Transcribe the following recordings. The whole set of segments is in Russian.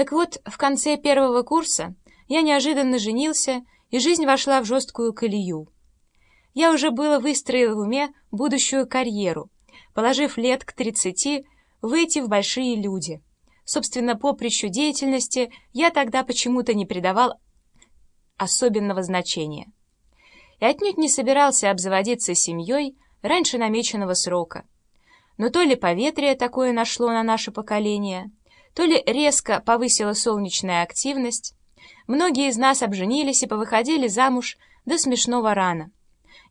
Так вот, в конце первого курса я неожиданно женился, и жизнь вошла в жесткую колею. Я уже было выстроил в уме будущую карьеру, положив лет к тридцати выйти в большие люди. Собственно, поприщу деятельности я тогда почему-то не придавал особенного значения. И отнюдь не собирался обзаводиться семьей раньше намеченного срока. Но то ли поветрие такое нашло на наше поколение, то ли резко повысила солнечная активность, многие из нас обженились и повыходили замуж до смешного рана,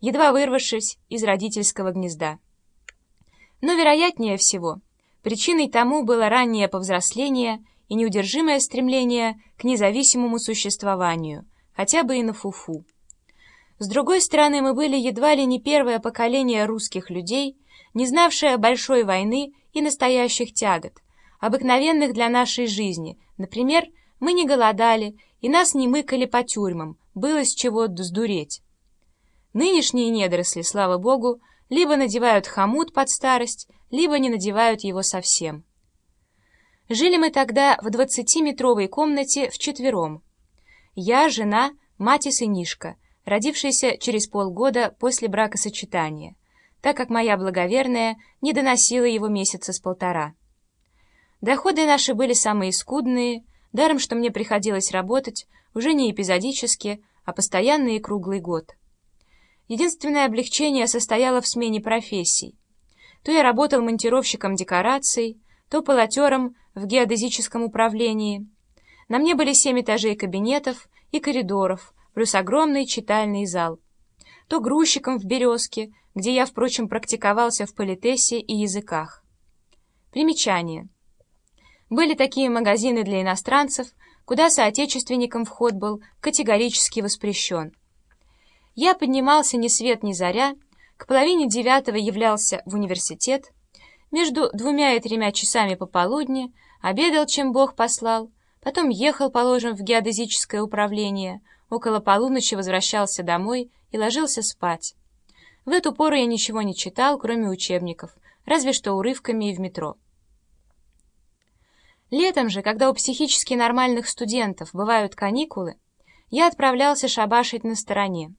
едва вырвавшись из родительского гнезда. Но, вероятнее всего, причиной тому было раннее повзросление и неудержимое стремление к независимому существованию, хотя бы и на фуфу. С другой стороны, мы были едва ли не первое поколение русских людей, не знавшее большой войны и настоящих тягот, обыкновенных для нашей жизни. Например, мы не голодали, и нас не мыкали по тюрьмам, было с чего сдуреть. Нынешние недоросли, слава богу, либо надевают хомут под старость, либо не надевают его совсем. Жили мы тогда в двадцатиметровой комнате вчетвером. Я, жена, мать и сынишка, родившийся через полгода после бракосочетания, так как моя благоверная не доносила его месяца с полтора. Доходы наши были самые скудные, даром, что мне приходилось работать уже не эпизодически, а постоянно и круглый год. Единственное облегчение состояло в смене профессий. То я работал монтировщиком декораций, то полотером в геодезическом управлении. На мне были семь этажей кабинетов и коридоров, плюс огромный читальный зал. То грузчиком в «Березке», где я, впрочем, практиковался в политесе и языках. Примечание. Были такие магазины для иностранцев, куда соотечественникам вход был категорически воспрещен. Я поднимался ни свет ни заря, к половине девятого являлся в университет, между двумя и тремя часами пополудни обедал, чем Бог послал, потом ехал, положим, в геодезическое управление, около полуночи возвращался домой и ложился спать. В эту пору я ничего не читал, кроме учебников, разве что урывками и в метро. Летом же, когда у психически нормальных студентов бывают каникулы, я отправлялся шабашить на стороне.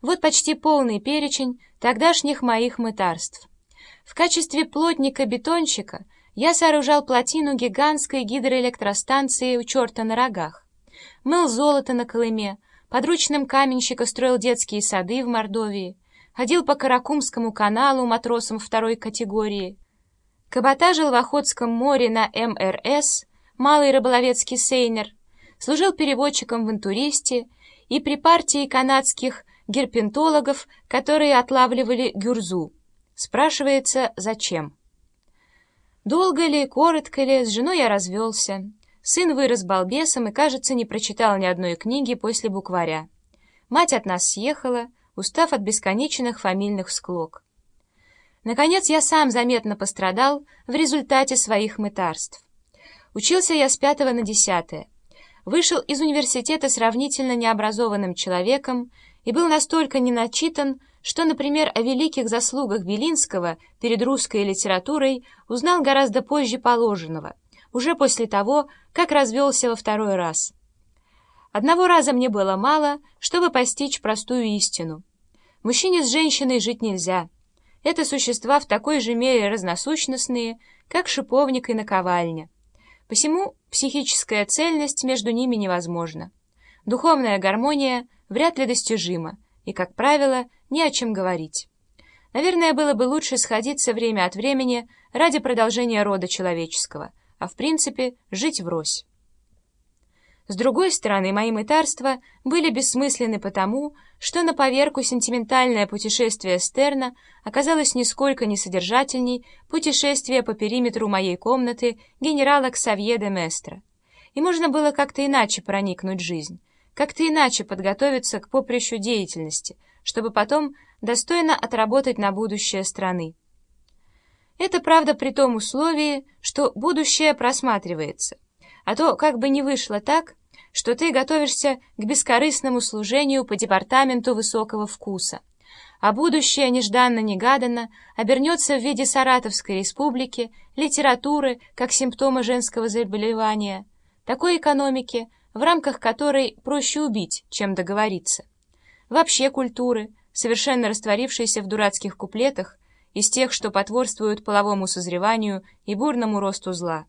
Вот почти полный перечень тогдашних моих мытарств. В качестве плотника-бетонщика я сооружал плотину гигантской гидроэлектростанции у черта на рогах, мыл золото на Колыме, подручным каменщика строил детские сады в Мордовии, ходил по Каракумскому каналу матросом второй категории, Каботажил в Охотском море на МРС, Малый рыболовецкий сейнер, служил переводчиком в интуристе и при партии канадских герпентологов, которые отлавливали гюрзу. Спрашивается, зачем? Долго ли, коротко ли, с женой я развелся. Сын вырос балбесом и, кажется, не прочитал ни одной книги после букваря. Мать от нас съехала, устав от бесконечных фамильных склок. Наконец, я сам заметно пострадал в результате своих мытарств. Учился я с пятого на десятое. Вышел из университета сравнительно необразованным человеком и был настолько неначитан, что, например, о великих заслугах Белинского перед русской литературой узнал гораздо позже положенного, уже после того, как развелся во второй раз. Одного раза мне было мало, чтобы постичь простую истину. Мужчине с женщиной жить нельзя — это существа в такой же мере разносущностные, как шиповник и наковальня. Посему психическая цельность между ними невозможна. Духовная гармония вряд ли достижима, и, как правило, не о чем говорить. Наверное, было бы лучше сходиться время от времени ради продолжения рода человеческого, а в принципе жить врозь. С другой стороны, мои мытарства были бессмысленны потому, что на поверку сентиментальное путешествие Стерна оказалось нисколько не содержательней путешествия по периметру моей комнаты генерала Ксавье де Местро. И можно было как-то иначе проникнуть в жизнь, как-то иначе подготовиться к поприщу деятельности, чтобы потом достойно отработать на будущее страны. Это правда при том условии, что будущее просматривается — а то как бы не вышло так, что ты готовишься к бескорыстному служению по департаменту высокого вкуса, а будущее нежданно-негаданно обернется в виде Саратовской республики, литературы как симптома женского заболевания, такой экономики, в рамках которой проще убить, чем договориться. Вообще культуры, совершенно растворившейся в дурацких куплетах, из тех, что потворствуют половому созреванию и бурному росту зла.